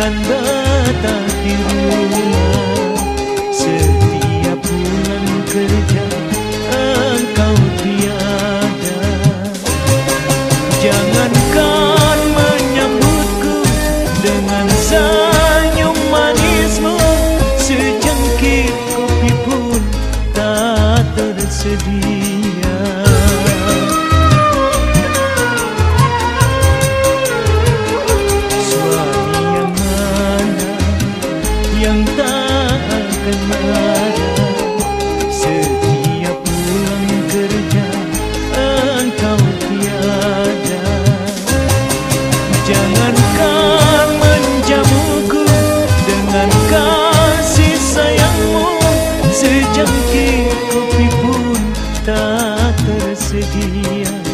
bagaikan mata rumah Setiap bulan kerja engkau tiada. Jangankan menyambutku dengan senyum manismu Sejengkit kopi pun tak tersedia. कर से दिया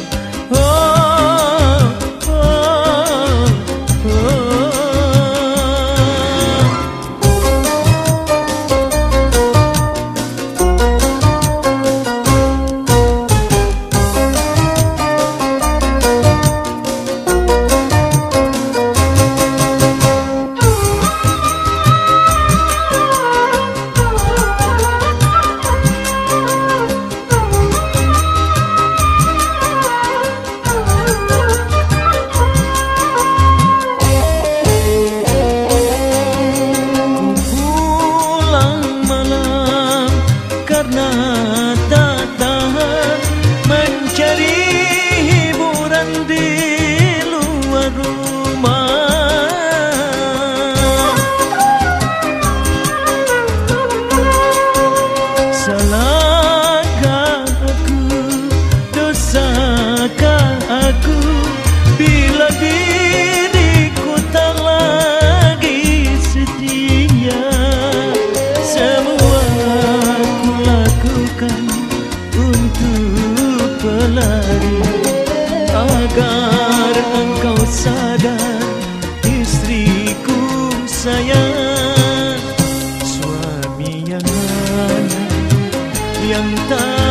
样的